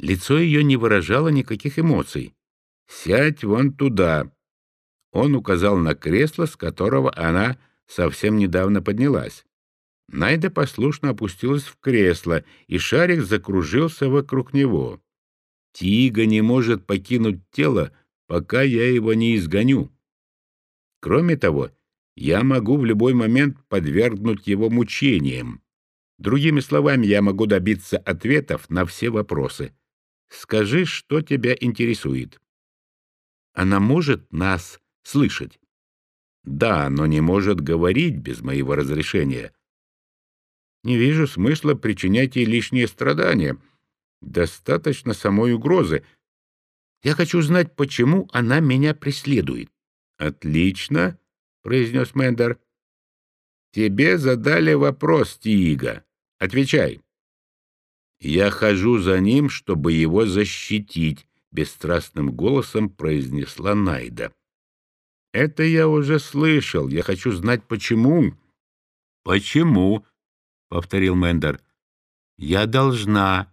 Лицо ее не выражало никаких эмоций. «Сядь вон туда!» Он указал на кресло, с которого она совсем недавно поднялась. Найда послушно опустилась в кресло, и шарик закружился вокруг него. Тига не может покинуть тело, пока я его не изгоню. Кроме того, я могу в любой момент подвергнуть его мучениям. Другими словами, я могу добиться ответов на все вопросы. Скажи, что тебя интересует. Она может нас слышать? Да, но не может говорить без моего разрешения. Не вижу смысла причинять ей лишние страдания. Достаточно самой угрозы. Я хочу знать, почему она меня преследует. Отлично, произнес Мендер. Тебе задали вопрос, Тига. Отвечай. Я хожу за ним, чтобы его защитить, бесстрастным голосом произнесла Найда. Это я уже слышал. Я хочу знать, почему. Почему? повторил Мендер. Я должна.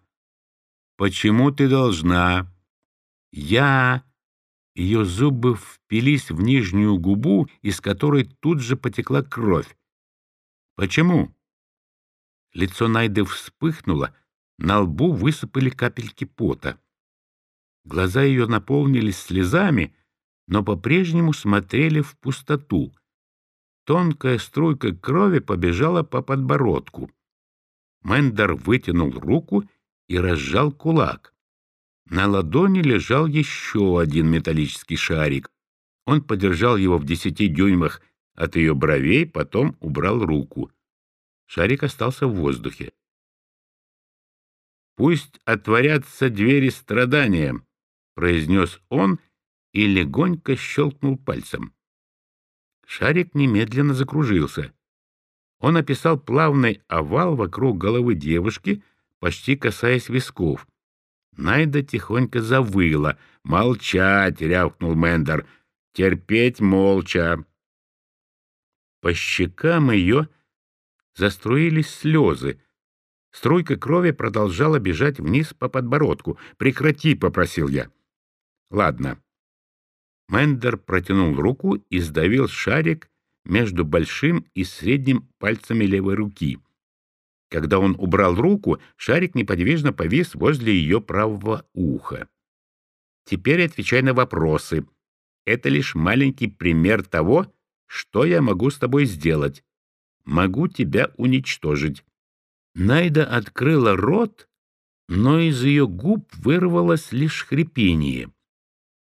Почему ты должна? Я... Ее зубы впились в нижнюю губу, из которой тут же потекла кровь. Почему? Лицо Найды вспыхнуло, на лбу высыпали капельки пота. Глаза ее наполнились слезами, но по-прежнему смотрели в пустоту. Тонкая струйка крови побежала по подбородку. Мендер вытянул руку и разжал кулак. На ладони лежал еще один металлический шарик. Он подержал его в десяти дюймах от ее бровей, потом убрал руку. Шарик остался в воздухе. «Пусть отворятся двери страдания», — произнес он и легонько щелкнул пальцем. Шарик немедленно закружился. Он описал плавный овал вокруг головы девушки, почти касаясь висков. Найда тихонько завыла. «Молчать!» — рявкнул Мендер. «Терпеть молча!» По щекам ее заструились слезы. Струйка крови продолжала бежать вниз по подбородку. «Прекрати!» — попросил я. «Ладно». Мендер протянул руку и сдавил шарик между большим и средним пальцами левой руки. Когда он убрал руку, шарик неподвижно повис возле ее правого уха. Теперь отвечай на вопросы. Это лишь маленький пример того, что я могу с тобой сделать. Могу тебя уничтожить. Найда открыла рот, но из ее губ вырвалось лишь хрипение.